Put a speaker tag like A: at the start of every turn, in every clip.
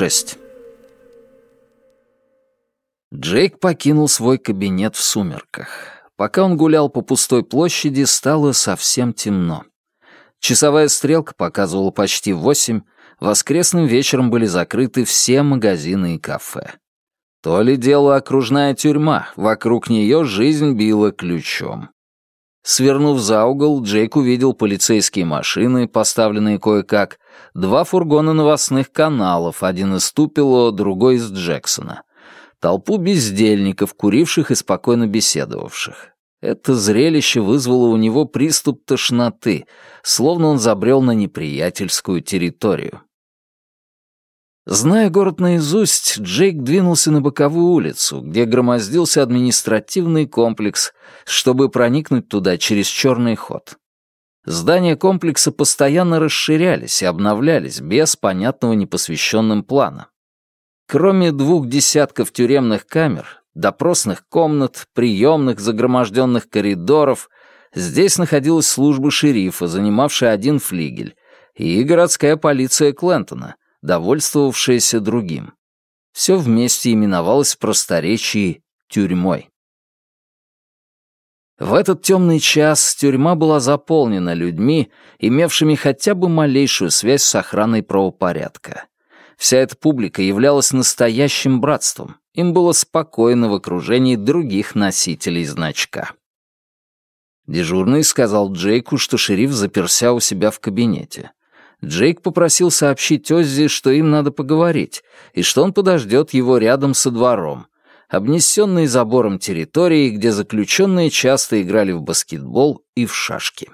A: 6. Джейк покинул свой кабинет в сумерках. Пока он гулял по пустой площади, стало совсем темно. Часовая стрелка показывала почти восемь, воскресным вечером были закрыты все магазины и кафе. То ли дело окружная тюрьма, вокруг нее жизнь била ключом. Свернув за угол, Джейк увидел полицейские машины, поставленные кое-как, два фургона новостных каналов, один из Тупило, другой из Джексона, толпу бездельников, куривших и спокойно беседовавших. Это зрелище вызвало у него приступ тошноты, словно он забрел на неприятельскую территорию. Зная город наизусть, Джейк двинулся на боковую улицу, где громоздился административный комплекс, чтобы проникнуть туда через черный ход. Здания комплекса постоянно расширялись и обновлялись без понятного непосвященным плана. Кроме двух десятков тюремных камер, допросных комнат, приемных, загроможденных коридоров, здесь находилась служба шерифа, занимавшая один флигель, и городская полиция Клентона, довольствовавшаяся другим. Все вместе именовалось в тюрьмой. В этот темный час тюрьма была заполнена людьми, имевшими хотя бы малейшую связь с охраной правопорядка. Вся эта публика являлась настоящим братством. Им было спокойно в окружении других носителей значка. Дежурный сказал Джейку, что шериф заперся у себя в кабинете. Джейк попросил сообщить Оззи, что им надо поговорить, и что он подождет его рядом со двором, обнесенной забором территории, где заключенные часто играли в баскетбол и в шашки.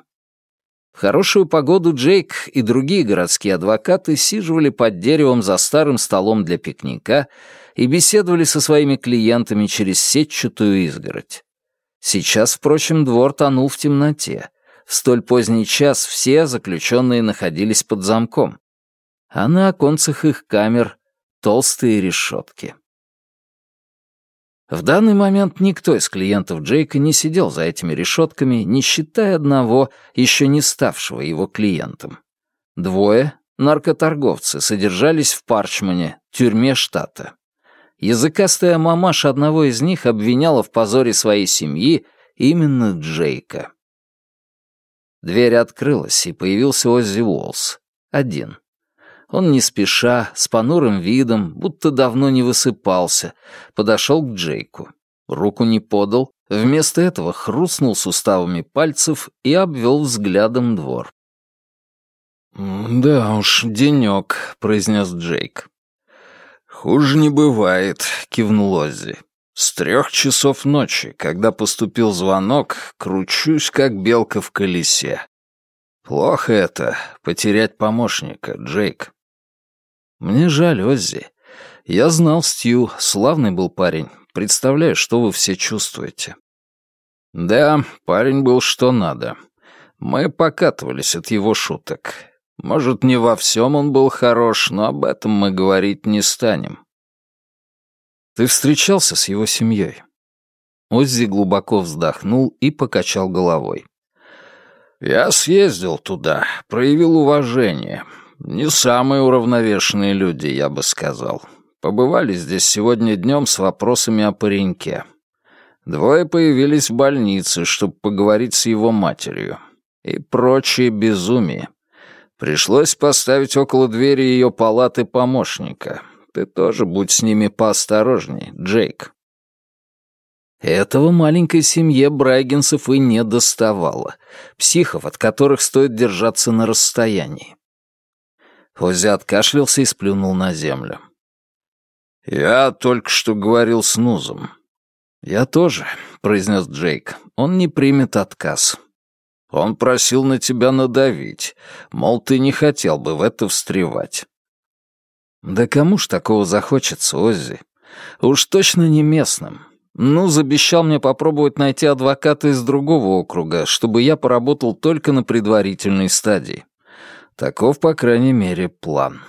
A: В хорошую погоду Джейк и другие городские адвокаты сиживали под деревом за старым столом для пикника и беседовали со своими клиентами через сетчатую изгородь. Сейчас, впрочем, двор тонул в темноте, в столь поздний час все заключенные находились под замком, а на оконцах их камер толстые решетки. В данный момент никто из клиентов Джейка не сидел за этими решетками, не считая одного, еще не ставшего его клиентом. Двое, наркоторговцы, содержались в Парчмане, тюрьме штата. Языкастая мамаша одного из них обвиняла в позоре своей семьи именно Джейка. Дверь открылась, и появился Оззи Уолс. Один. Он не спеша, с понурым видом, будто давно не высыпался, подошел к Джейку. Руку не подал, вместо этого хрустнул суставами пальцев и обвел взглядом двор. «Да уж, денек», — произнес Джейк. «Хуже не бывает», — кивнул Оззи. С трех часов ночи, когда поступил звонок, кручусь, как белка в колесе. Плохо это — потерять помощника, Джейк. Мне жаль, Оззи. Я знал Стью, славный был парень. Представляю, что вы все чувствуете. Да, парень был что надо. Мы покатывались от его шуток. Может, не во всем он был хорош, но об этом мы говорить не станем. Ты встречался с его семьей?» Оззи глубоко вздохнул и покачал головой. «Я съездил туда, проявил уважение. Не самые уравновешенные люди, я бы сказал. Побывали здесь сегодня днем с вопросами о пареньке. Двое появились в больнице, чтобы поговорить с его матерью. И прочее безумие. Пришлось поставить около двери ее палаты помощника. Ты тоже будь с ними поосторожней, Джейк. Этого маленькой семье Брайгенсов и не доставало. Психов, от которых стоит держаться на расстоянии. Оззи откашлялся и сплюнул на землю. «Я только что говорил с Нузом». «Я тоже», — произнес Джейк. «Он не примет отказ». «Он просил на тебя надавить, мол, ты не хотел бы в это встревать». Да кому ж такого захочется, Оззи? Уж точно не местным. Ну, забещал мне попробовать найти адвоката из другого округа, чтобы я поработал только на предварительной стадии. Таков, по крайней мере, план.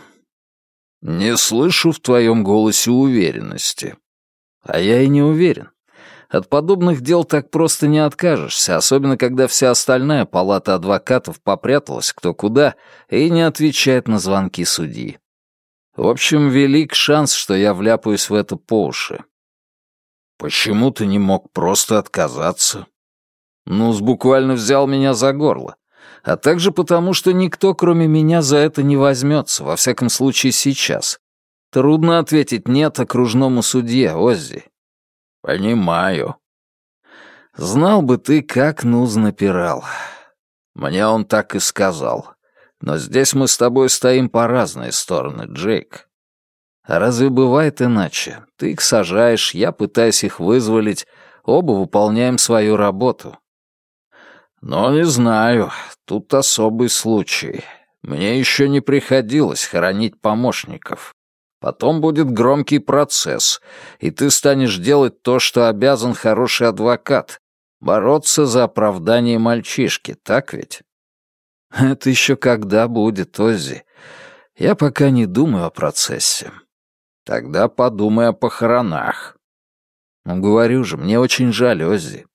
A: Не слышу в твоем голосе уверенности. А я и не уверен. От подобных дел так просто не откажешься, особенно когда вся остальная палата адвокатов попряталась кто куда и не отвечает на звонки судьи. В общем, велик шанс, что я вляпаюсь в это по уши. Почему ты не мог просто отказаться? Ну, буквально взял меня за горло. А также потому, что никто, кроме меня, за это не возьмется, во всяком случае сейчас. Трудно ответить «нет» окружному судье, Оззи. Понимаю. Знал бы ты, как Нуз напирал. Мне он так и сказал. Но здесь мы с тобой стоим по разные стороны, Джейк. А разве бывает иначе? Ты их сажаешь, я пытаюсь их вызволить, оба выполняем свою работу. Но не знаю, тут особый случай. Мне еще не приходилось хоронить помощников. Потом будет громкий процесс, и ты станешь делать то, что обязан хороший адвокат. Бороться за оправдание мальчишки, так ведь? Это еще когда будет, Оззи? Я пока не думаю о процессе. Тогда подумай о похоронах. Ну, говорю же, мне очень жаль, Оззи.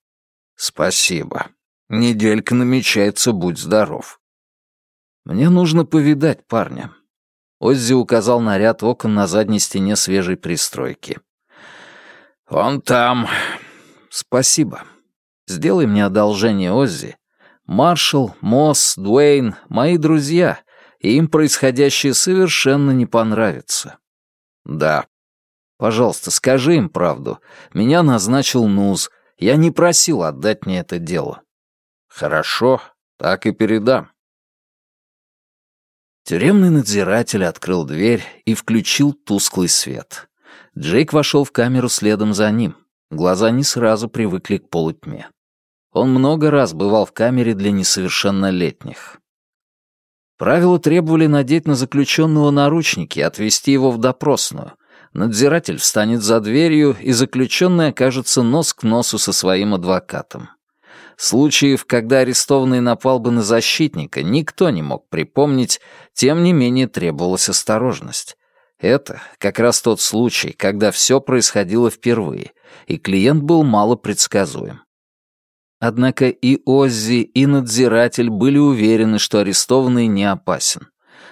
A: Спасибо. Неделька намечается, будь здоров. Мне нужно повидать парня. Оззи указал на ряд окон на задней стене свежей пристройки. «Он там». «Спасибо. Сделай мне одолжение, Оззи. Маршал, Мосс, Дуэйн — мои друзья, и им происходящее совершенно не понравится. Да. Пожалуйста, скажи им правду. Меня назначил НУЗ. Я не просил отдать мне это дело. Хорошо, так и передам. Тюремный надзиратель открыл дверь и включил тусклый свет. Джейк вошел в камеру следом за ним. Глаза не сразу привыкли к полутьме. Он много раз бывал в камере для несовершеннолетних. Правила требовали надеть на заключенного наручники и отвести его в допросную. Надзиратель встанет за дверью, и заключенный окажется нос к носу со своим адвокатом. Случаев, когда арестованный напал бы на защитника, никто не мог припомнить, тем не менее требовалась осторожность. Это как раз тот случай, когда все происходило впервые, и клиент был мало предсказуем. Однако и Оззи, и надзиратель были уверены, что арестованный не опасен.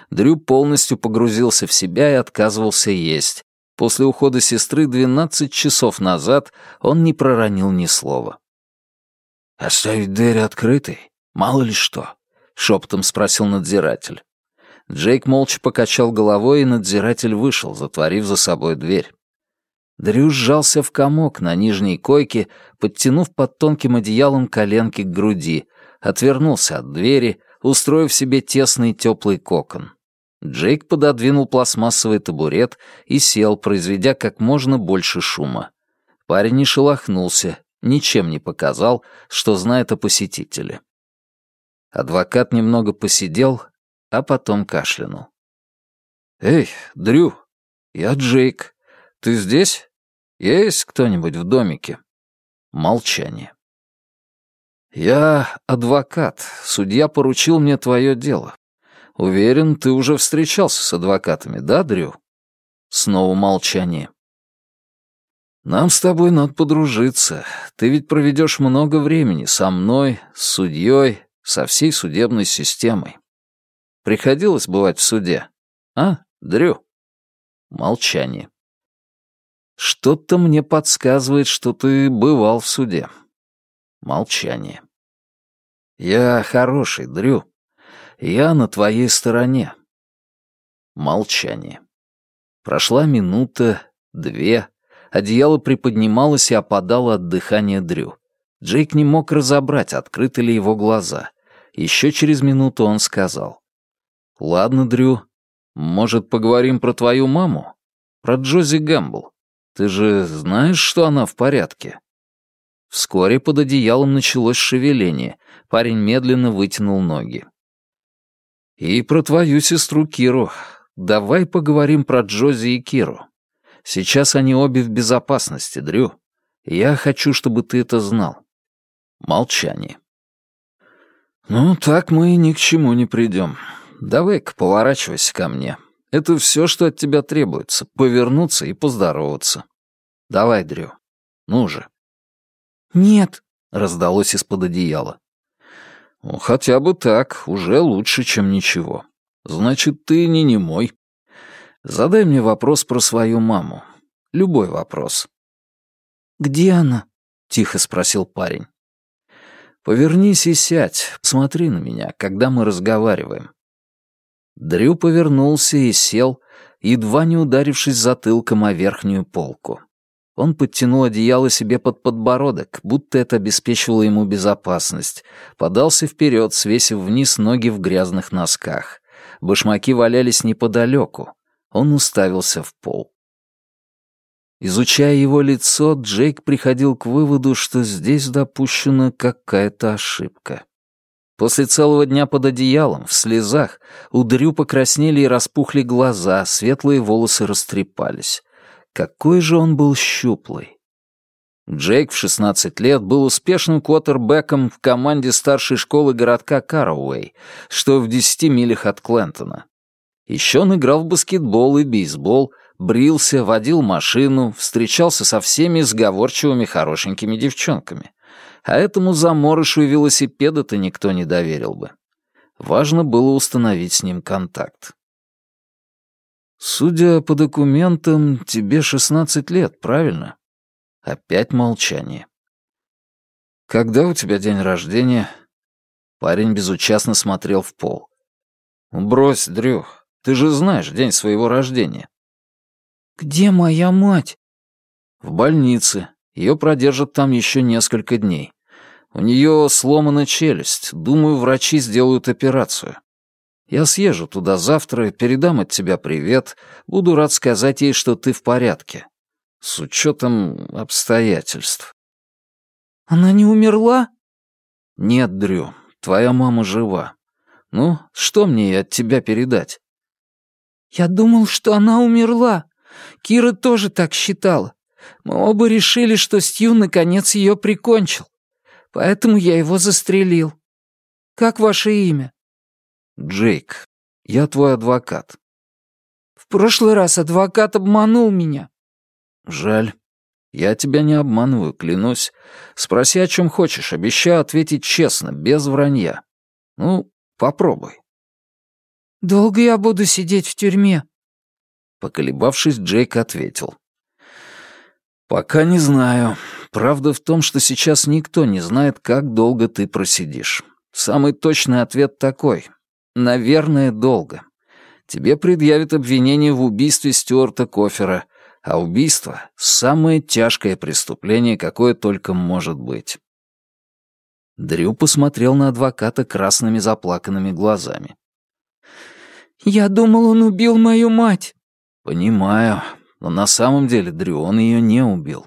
A: Дрю полностью погрузился в себя и отказывался есть. После ухода сестры 12 часов назад он не проронил ни слова. «Оставить дверь открытой? Мало ли что?» — шепотом спросил надзиратель. Джейк молча покачал головой, и надзиратель вышел, затворив за собой дверь. Дрю сжался в комок на нижней койке, подтянув под тонким одеялом коленки к груди, отвернулся от двери, устроив себе тесный теплый кокон. Джейк пододвинул пластмассовый табурет и сел, произведя как можно больше шума. Парень не шелохнулся, ничем не показал, что знает о посетителе. Адвокат немного посидел, а потом кашлянул. «Эй, Дрю, я Джейк. Ты здесь?» Есть кто-нибудь в домике?» Молчание. «Я адвокат. Судья поручил мне твое дело. Уверен, ты уже встречался с адвокатами, да, Дрю?» Снова молчание. «Нам с тобой надо подружиться. Ты ведь проведешь много времени со мной, с судьей, со всей судебной системой. Приходилось бывать в суде? А, Дрю?» Молчание. Что-то мне подсказывает, что ты бывал в суде. Молчание. Я хороший, Дрю. Я на твоей стороне. Молчание. Прошла минута, две. Одеяло приподнималось и опадало от дыхания Дрю. Джейк не мог разобрать, открыты ли его глаза. Еще через минуту он сказал. «Ладно, Дрю, может, поговорим про твою маму? Про Джози Гэмбл. Ты же знаешь, что она в порядке?» Вскоре под одеялом началось шевеление. Парень медленно вытянул ноги. «И про твою сестру Киру. Давай поговорим про Джози и Киру. Сейчас они обе в безопасности, Дрю. Я хочу, чтобы ты это знал». Молчание. «Ну, так мы ни к чему не придем. Давай-ка поворачивайся ко мне. Это все, что от тебя требуется — повернуться и поздороваться. Давай, Дрю. Ну же.
B: «Нет», —
A: раздалось из-под одеяла. Ну, хотя бы так, уже лучше, чем ничего. Значит, ты не немой. Задай мне вопрос про свою маму. Любой вопрос».
B: «Где она?»
A: — тихо спросил парень. «Повернись и сядь, смотри на меня, когда мы разговариваем». Дрю повернулся и сел, едва не ударившись затылком о верхнюю полку. Он подтянул одеяло себе под подбородок, будто это обеспечивало ему безопасность, подался вперед, свесив вниз ноги в грязных носках. Башмаки валялись неподалеку. Он уставился в пол. Изучая его лицо, Джейк приходил к выводу, что здесь допущена какая-то ошибка. После целого дня под одеялом, в слезах, у Дрю покраснели и распухли глаза, светлые волосы растрепались. Какой же он был щуплый. Джейк в 16 лет был успешным квотербеком в команде старшей школы городка Карауэй, что в 10 милях от Клентона. Еще он играл в баскетбол и бейсбол, брился, водил машину, встречался со всеми сговорчивыми хорошенькими девчонками а этому заморышу и велосипеда-то никто не доверил бы. Важно было установить с ним контакт. «Судя по документам, тебе 16 лет, правильно?» Опять молчание. «Когда у тебя день рождения?» Парень безучастно смотрел в пол. «Брось, Дрюх, ты же знаешь день своего рождения».
B: «Где моя мать?»
A: «В больнице. Ее продержат там еще несколько дней. У нее сломана челюсть. Думаю, врачи сделают операцию. Я съезжу туда завтра, передам от тебя привет. Буду рад сказать ей, что ты в порядке. С учетом обстоятельств.
B: Она не умерла?
A: Нет, Дрю, твоя мама жива. Ну, что мне ей от тебя передать?
B: Я думал, что она умерла. Кира тоже так считала. Мы оба решили, что Стью наконец ее прикончил. Поэтому я его застрелил. Как ваше имя?
A: Джейк. Я твой адвокат.
B: В прошлый раз адвокат обманул меня.
A: Жаль. Я тебя не обманываю, клянусь. Спроси, о чем хочешь. Обещаю ответить честно, без вранья. Ну, попробуй.
B: Долго я буду сидеть в тюрьме?
A: Поколебавшись, Джейк ответил. «Пока не знаю. Правда в том, что сейчас никто не знает, как долго ты просидишь. Самый точный ответ такой. Наверное, долго. Тебе предъявят обвинение в убийстве Стюарта Кофера, а убийство — самое тяжкое преступление, какое только может быть». Дрю посмотрел на адвоката красными заплаканными глазами.
B: «Я думал, он убил мою мать».
A: «Понимаю. Но на самом деле, Дрю, он ее не убил.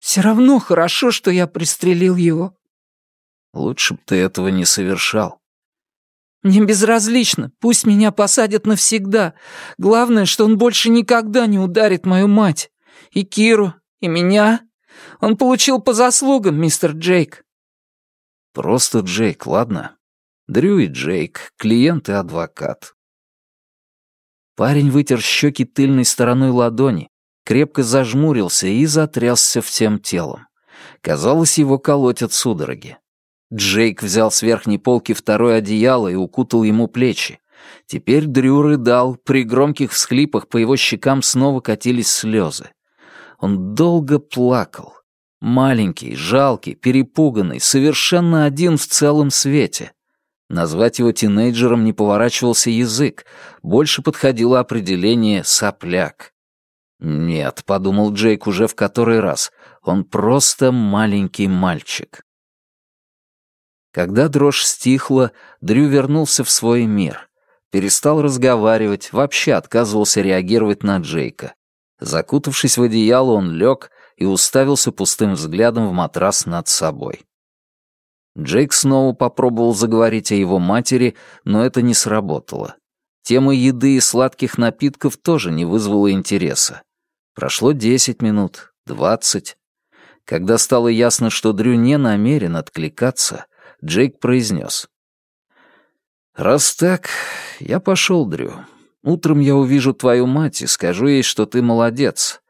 B: Все равно хорошо, что я пристрелил его.
A: Лучше бы ты этого не совершал.
B: Мне безразлично, пусть меня посадят навсегда. Главное, что он больше никогда не ударит мою мать. И Киру, и меня. Он получил по заслугам, мистер Джейк.
A: Просто Джейк, ладно? Дрю и Джейк, клиент и адвокат. Парень вытер щеки тыльной стороной ладони, крепко зажмурился и затрясся всем телом. Казалось, его колотят судороги. Джейк взял с верхней полки второе одеяло и укутал ему плечи. Теперь Дрю рыдал, при громких всхлипах по его щекам снова катились слезы. Он долго плакал. Маленький, жалкий, перепуганный, совершенно один в целом свете. Назвать его тинейджером не поворачивался язык, больше подходило определение «сопляк». «Нет», — подумал Джейк уже в который раз, — «он просто маленький мальчик». Когда дрожь стихла, Дрю вернулся в свой мир. Перестал разговаривать, вообще отказывался реагировать на Джейка. Закутавшись в одеяло, он лег и уставился пустым взглядом в матрас над собой. Джейк снова попробовал заговорить о его матери, но это не сработало. Тема еды и сладких напитков тоже не вызвала интереса. Прошло десять минут, двадцать. Когда стало ясно, что Дрю не намерен откликаться, Джейк произнес. «Раз так, я пошел, Дрю. Утром я увижу твою мать и скажу ей, что ты молодец.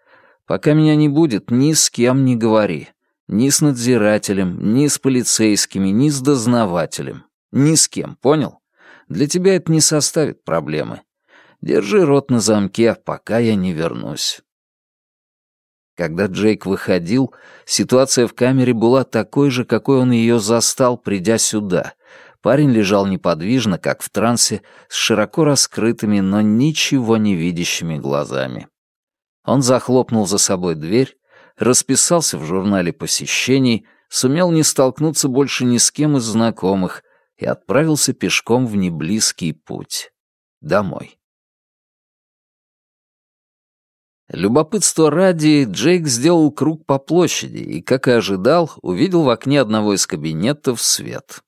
A: Пока меня не будет, ни с кем не говори. Ни с надзирателем, ни с полицейскими, ни с дознавателем. Ни с кем, понял? Для тебя это не составит проблемы. Держи рот на замке, пока я не вернусь». Когда Джейк выходил, ситуация в камере была такой же, какой он ее застал, придя сюда. Парень лежал неподвижно, как в трансе, с широко раскрытыми, но ничего не видящими глазами. Он захлопнул за собой дверь, расписался в журнале посещений, сумел не столкнуться больше ни с кем из знакомых и отправился пешком в неблизкий путь. Домой. Любопытство ради, Джейк сделал круг по площади и, как и ожидал, увидел в окне одного из кабинетов свет.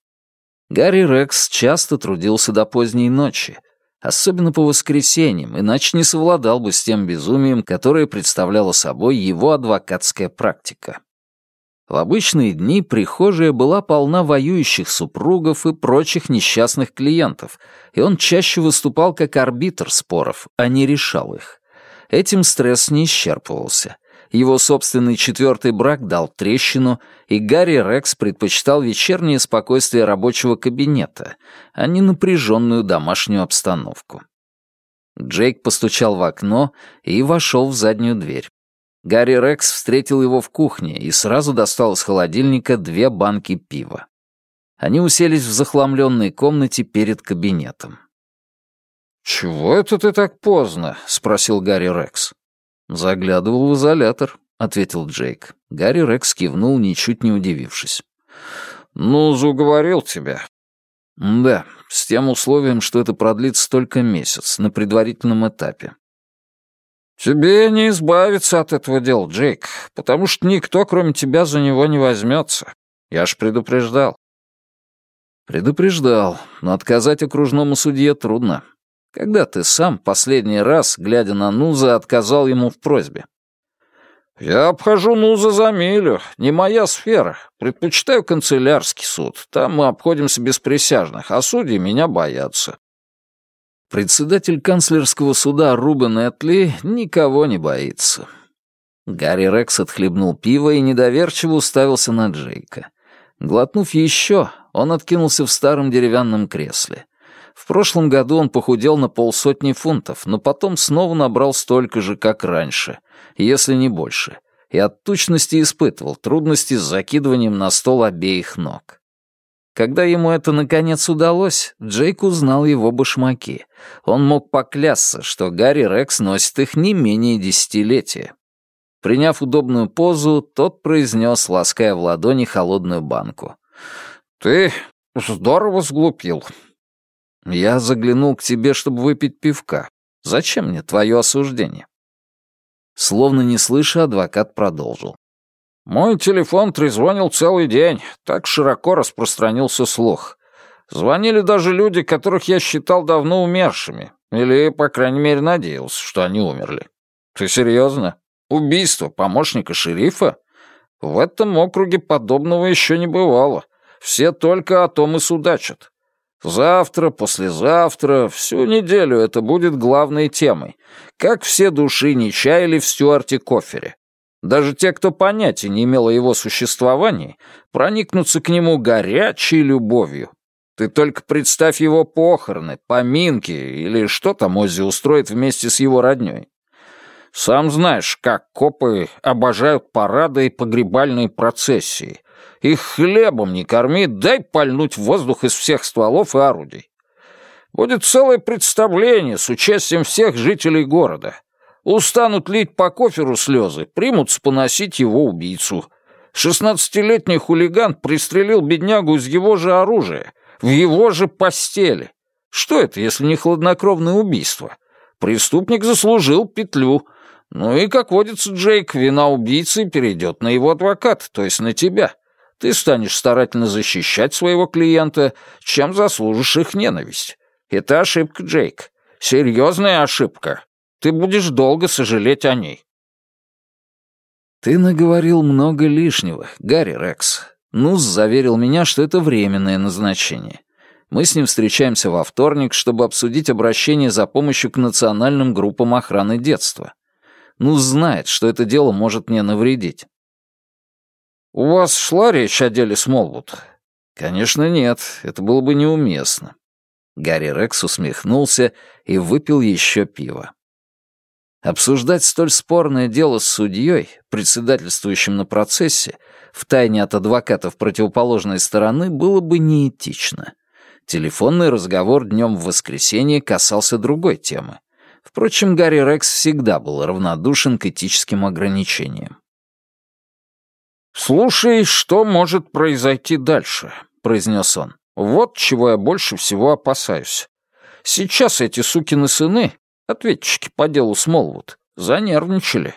A: Гарри Рекс часто трудился до поздней ночи, особенно по воскресеньям, иначе не совладал бы с тем безумием, которое представляла собой его адвокатская практика. В обычные дни прихожая была полна воюющих супругов и прочих несчастных клиентов, и он чаще выступал как арбитр споров, а не решал их. Этим стресс не исчерпывался. Его собственный четвертый брак дал трещину, и Гарри Рекс предпочитал вечернее спокойствие рабочего кабинета, а не напряженную домашнюю обстановку. Джейк постучал в окно и вошел в заднюю дверь. Гарри Рекс встретил его в кухне и сразу достал из холодильника две банки пива. Они уселись в захламленной комнате перед кабинетом.
B: «Чего это ты так поздно?» — спросил Гарри Рекс.
A: «Заглядывал в изолятор», — ответил Джейк. Гарри Рекс кивнул, ничуть не удивившись.
B: «Ну, заговорил тебя».
A: «Да, с тем условием, что это продлится только месяц, на предварительном этапе».
B: «Тебе не избавиться от этого дела, Джейк, потому что никто, кроме тебя, за него не возьмется. Я ж предупреждал».
A: «Предупреждал, но отказать окружному судье трудно. Когда ты сам последний раз, глядя на Нуза, отказал ему в просьбе?
B: «Я обхожу Нуза за милю. Не моя сфера. Предпочитаю канцелярский суд. Там мы обходимся без присяжных, а судьи меня боятся».
A: Председатель канцлерского суда Рубен Этли никого не боится. Гарри Рекс отхлебнул пиво и недоверчиво уставился на Джейка. Глотнув еще, он откинулся в старом деревянном кресле. В прошлом году он похудел на полсотни фунтов, но потом снова набрал столько же, как раньше, если не больше, и от тучности испытывал трудности с закидыванием на стол обеих ног. Когда ему это наконец удалось, Джейк узнал его башмаки. Он мог поклясться, что Гарри Рекс носит их не менее десятилетия. Приняв удобную позу, тот произнес, лаская в ладони холодную банку.
B: «Ты здорово сглупил.
A: Я заглянул к тебе, чтобы выпить пивка. Зачем мне твое осуждение?» Словно не слыша, адвокат продолжил.
B: «Мой телефон трезвонил целый день, так широко распространился слух. Звонили даже люди, которых я считал давно умершими, или, по крайней мере, надеялся, что они умерли. Ты серьезно? Убийство помощника шерифа? В этом округе подобного еще не бывало. Все только о том и судачат. Завтра, послезавтра, всю неделю это будет главной темой. Как все души не чаяли в Стюарте Кофере. Даже те, кто понятия не имел о его существовании, проникнутся к нему горячей любовью. Ты только представь его похороны, поминки или что там Оззи устроит вместе с его роднёй. Сам знаешь, как копы обожают парады и погребальные процессии. Их хлебом не корми, дай пальнуть воздух из всех стволов и орудий. Будет целое представление с участием всех жителей города. Устанут лить по коферу слезы, примутся поносить его убийцу. Шестнадцатилетний хулиган пристрелил беднягу из его же оружия, в его же постели. Что это, если не хладнокровное убийство? Преступник заслужил петлю. Ну и, как водится, Джейк, вина убийцы перейдет на его адвоката, то есть на тебя. Ты станешь старательно защищать своего клиента, чем заслужишь их ненависть. Это ошибка, Джейк. Серьезная ошибка. Ты будешь долго сожалеть о ней.
A: Ты наговорил много лишнего, Гарри Рекс. Нус заверил меня, что это временное назначение. Мы с ним встречаемся во вторник, чтобы обсудить обращение за помощью к национальным группам охраны детства. Нус знает, что это дело может мне навредить.
B: «У вас шла речь о деле Смолвуд?»
A: «Конечно нет, это было бы неуместно». Гарри Рекс усмехнулся и выпил еще пиво. Обсуждать столь спорное дело с судьей, председательствующим на процессе, втайне от адвокатов противоположной стороны, было бы неэтично. Телефонный разговор днем в воскресенье касался другой темы. Впрочем, Гарри Рекс всегда был равнодушен к этическим ограничениям. «Слушай, что может произойти дальше?» — произнес он. «Вот чего я больше всего опасаюсь. Сейчас эти сукины сыны, ответчики по делу Смолвуд, занервничали.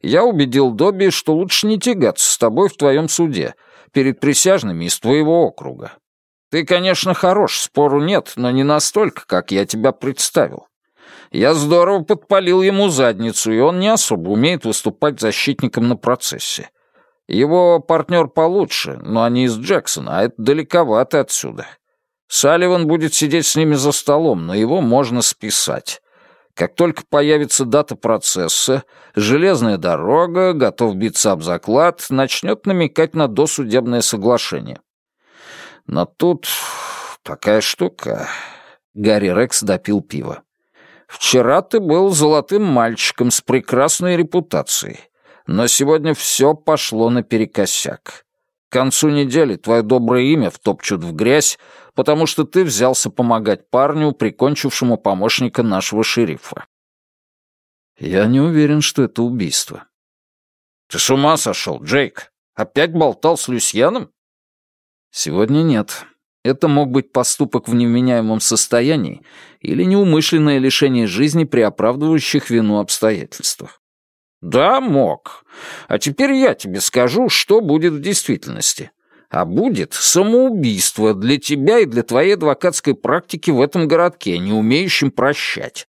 A: Я убедил Добби, что лучше не тягаться с тобой в твоем суде, перед присяжными из твоего округа. Ты, конечно, хорош, спору нет, но не настолько, как я тебя представил. Я здорово подпалил ему задницу, и он не особо умеет выступать защитником на процессе. Его партнер получше, но они из Джексона, а это далековато отсюда. Салливан будет сидеть с ними за столом, но его можно списать. Как только появится дата процесса, железная дорога, готов биться об заклад, начнет намекать на досудебное соглашение. Но тут такая штука. Гарри Рекс допил пиво. Вчера ты был золотым мальчиком с прекрасной репутацией, но сегодня все пошло наперекосяк. К концу недели твое доброе имя втопчут в грязь, потому что ты взялся помогать парню, прикончившему помощника нашего шерифа. Я не уверен, что это убийство. Ты с ума сошел, Джейк? Опять болтал с Люсьяном? Сегодня нет. Это мог быть поступок в невменяемом состоянии или неумышленное лишение жизни при оправдывающих вину обстоятельствах. Да, мог. А теперь я тебе скажу, что будет в действительности. А будет самоубийство для тебя и для твоей адвокатской практики в этом городке, не умеющим прощать.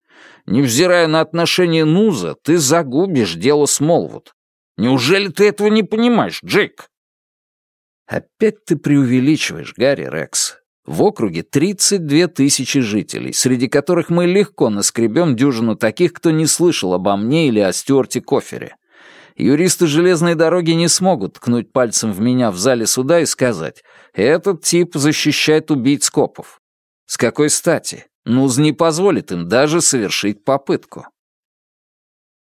A: Невзирая на отношение Нуза, ты загубишь дело Смолвуд. Неужели ты этого не понимаешь, Джейк? Опять ты преувеличиваешь, Гарри Рекс. В округе 32 тысячи жителей, среди которых мы легко наскребем дюжину таких, кто не слышал обо мне или о Стюарте Кофере. Юристы железной дороги не смогут ткнуть пальцем в меня в зале суда и сказать «Этот тип защищает убийц копов». С какой стати? Нуз не позволит им даже совершить попытку.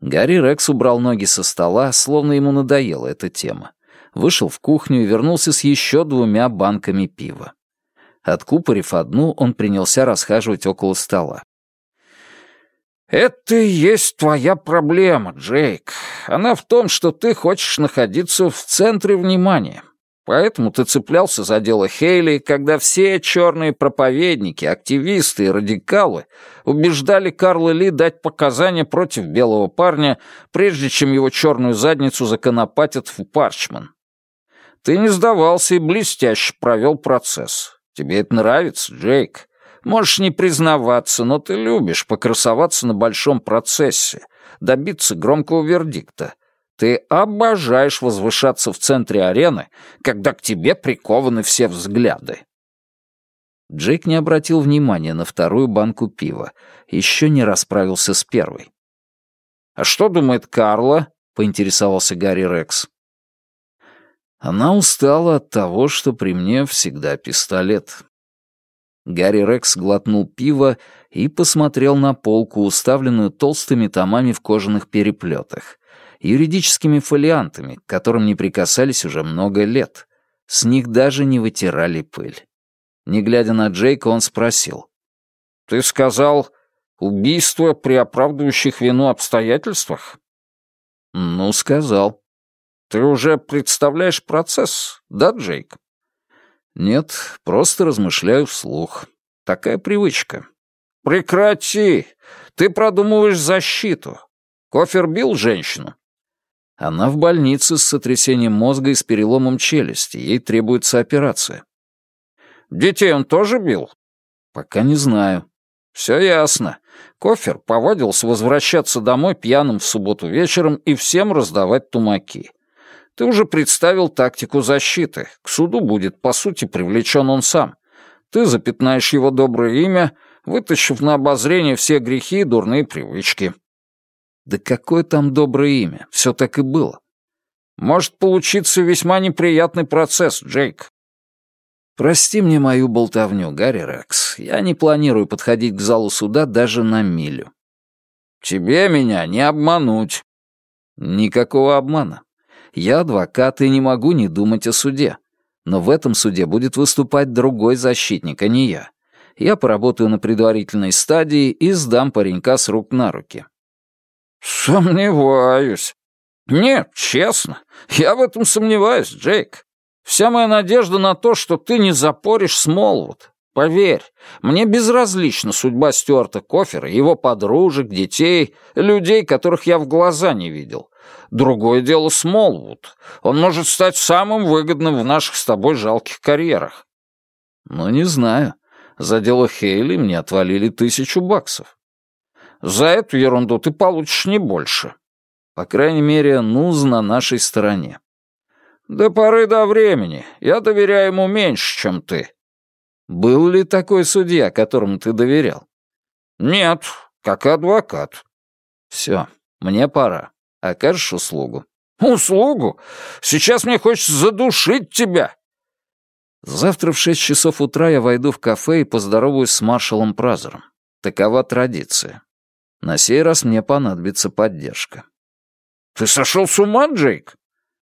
A: Гарри Рекс убрал ноги со стола, словно ему надоела эта тема. Вышел в кухню и вернулся с еще двумя банками пива. Откупорив одну, он принялся расхаживать около стола. «Это и есть твоя проблема, Джейк. Она в том, что ты хочешь находиться в центре внимания. Поэтому ты цеплялся за дело Хейли, когда все черные проповедники, активисты и радикалы убеждали Карла Ли дать показания против белого парня, прежде чем его черную задницу законопатят в Парчман. Ты не сдавался и блестяще провел процесс. Тебе это нравится, Джейк? Можешь не признаваться, но ты любишь покрасоваться на большом процессе, добиться громкого вердикта. Ты обожаешь возвышаться в центре арены, когда к тебе прикованы все взгляды. Джейк не обратил внимания на вторую банку пива, еще не расправился с первой. «А что думает Карла?» — поинтересовался Гарри Рекс. Она устала от того, что при мне всегда пистолет. Гарри Рекс глотнул пиво и посмотрел на полку, уставленную толстыми томами в кожаных переплетах, юридическими фолиантами, к которым не прикасались уже много лет. С них даже не вытирали пыль. Не глядя на Джейка, он спросил. «Ты сказал, убийство при оправдывающих вину обстоятельствах?» «Ну, сказал». Ты уже представляешь процесс, да, Джейк? Нет, просто размышляю вслух. Такая привычка. Прекрати! Ты продумываешь защиту. Кофер бил женщину. Она в больнице с сотрясением мозга и с переломом челюсти. Ей требуется операция. Детей он тоже бил? Пока не знаю. Все ясно. Кофер повадился возвращаться домой пьяным в субботу вечером и всем раздавать тумаки. Ты уже представил тактику защиты. К суду будет, по сути, привлечен он сам. Ты запятнаешь его доброе имя, вытащив на обозрение все грехи и дурные привычки. Да какое там доброе имя? Все так и было. Может получиться весьма неприятный процесс, Джейк. Прости мне мою болтовню, Гарри Рекс. Я не планирую подходить к залу суда даже на милю. Тебе меня не обмануть. Никакого обмана. Я адвокат и не могу не думать о суде. Но в этом суде будет выступать другой защитник, а не я. Я поработаю на предварительной стадии и сдам паренька с рук на руки. Сомневаюсь. Нет, честно, я в этом сомневаюсь, Джейк. Вся моя надежда на то, что ты не запоришь Смолвуд. Поверь, мне безразлична судьба Стюарта Кофера, его подружек, детей, людей, которых я в глаза не видел. Другое дело Смолвуд. Он может стать самым выгодным в наших с тобой жалких карьерах. Но не знаю. За дело Хейли мне отвалили тысячу баксов. За эту ерунду ты получишь не больше. По крайней мере, Нуз на нашей стороне. До поры до времени. Я доверяю ему меньше, чем ты. Был ли такой судья, которому ты доверял? Нет, как адвокат. Все, мне пора. Окажешь услугу? Услугу? Сейчас мне хочется задушить тебя. Завтра в шесть часов утра я войду в кафе и поздороваюсь с маршалом Празером. Такова традиция. На сей раз мне понадобится поддержка. «Ты сошел с ума, Джейк?»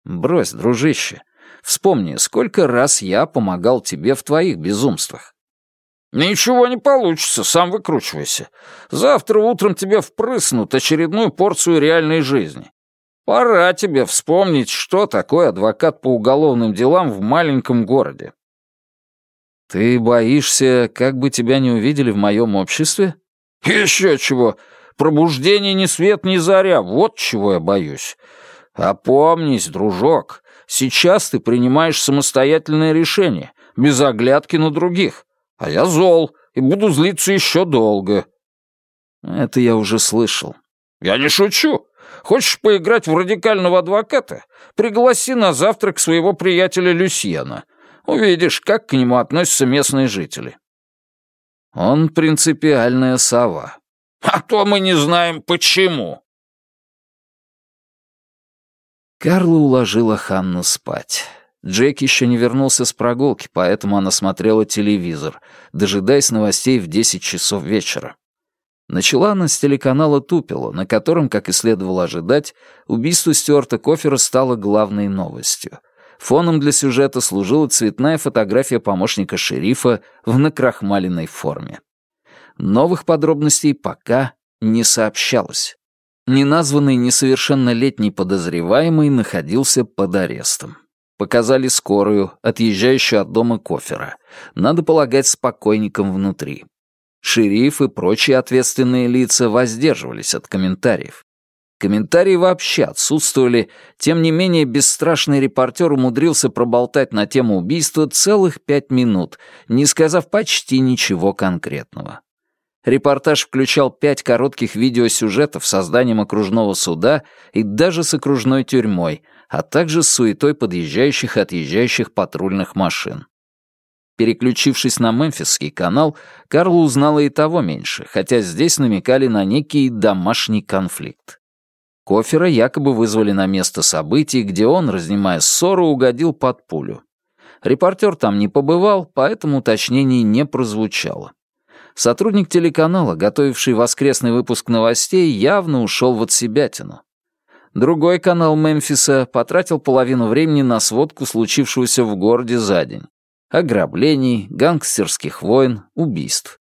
A: «Брось, дружище. Вспомни, сколько раз я помогал тебе в твоих безумствах. «Ничего не получится, сам выкручивайся. Завтра утром тебе впрыснут очередную порцию реальной жизни. Пора тебе вспомнить, что такое адвокат по уголовным делам в маленьком городе». «Ты боишься, как бы тебя не увидели в моем обществе?» «Еще чего. Пробуждение ни свет ни заря. Вот чего я боюсь. Опомнись, дружок. Сейчас ты принимаешь самостоятельное решение, без оглядки на других. А я зол и буду злиться еще долго». «Это я уже слышал». «Я не шучу. Хочешь поиграть в радикального адвоката? Пригласи на завтрак своего приятеля Люсьена. Увидишь, как к нему относятся местные жители». «Он принципиальная сова». «А то мы не знаем, почему». Карла уложила Ханну спать. Джек еще не вернулся с прогулки, поэтому она смотрела телевизор, дожидаясь новостей в 10 часов вечера. Начала она с телеканала Тупело, на котором, как и следовало ожидать, убийство Стюарта Кофера стало главной новостью. Фоном для сюжета служила цветная фотография помощника шерифа в накрахмаленной форме. Новых подробностей пока не сообщалось. Неназванный несовершеннолетний подозреваемый находился под арестом. Показали скорую, отъезжающую от дома кофера. Надо полагать, с покойником внутри. Шериф и прочие ответственные лица воздерживались от комментариев. Комментарии вообще отсутствовали, тем не менее бесстрашный репортер умудрился проболтать на тему убийства целых пять минут, не сказав почти ничего конкретного. Репортаж включал пять коротких видеосюжетов с созданием окружного суда и даже с окружной тюрьмой — а также с суетой подъезжающих и отъезжающих патрульных машин. Переключившись на мемфисский канал, Карла узнала и того меньше, хотя здесь намекали на некий домашний конфликт. Кофера якобы вызвали на место событий, где он, разнимая ссору, угодил под пулю. Репортер там не побывал, поэтому уточнений не прозвучало. Сотрудник телеканала, готовивший воскресный выпуск новостей, явно ушел в отсебятину. Другой канал Мемфиса потратил половину времени на сводку случившегося в городе за день. Ограблений, гангстерских войн, убийств.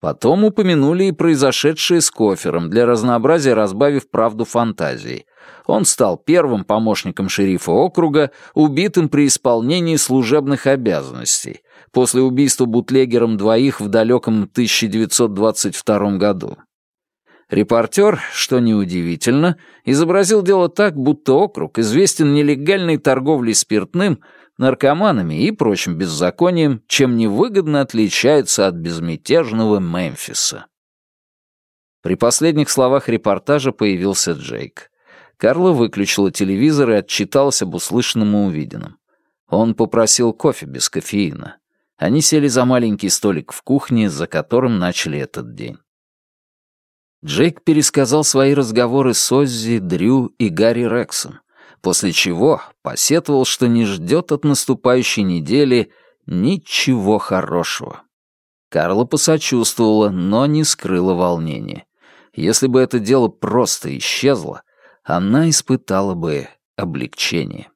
A: Потом упомянули и произошедшее с Кофером, для разнообразия разбавив правду фантазией. Он стал первым помощником шерифа округа, убитым при исполнении служебных обязанностей, после убийства бутлегером двоих в далеком 1922 году. Репортер, что неудивительно, изобразил дело так, будто округ известен нелегальной торговлей спиртным, наркоманами и прочим беззаконием, чем невыгодно отличается от безмятежного Мемфиса. При последних словах репортажа появился Джейк. Карла выключила телевизор и отчиталась об услышанном и увиденном. Он попросил кофе без кофеина. Они сели за маленький столик в кухне, за которым начали этот день. Джейк пересказал свои разговоры с Оззи, Дрю и Гарри Рексом, после чего посетовал, что не ждет от наступающей недели Ничего хорошего. Карла посочувствовала, но не скрыла волнения. Если бы это дело просто исчезло, она испытала бы облегчение.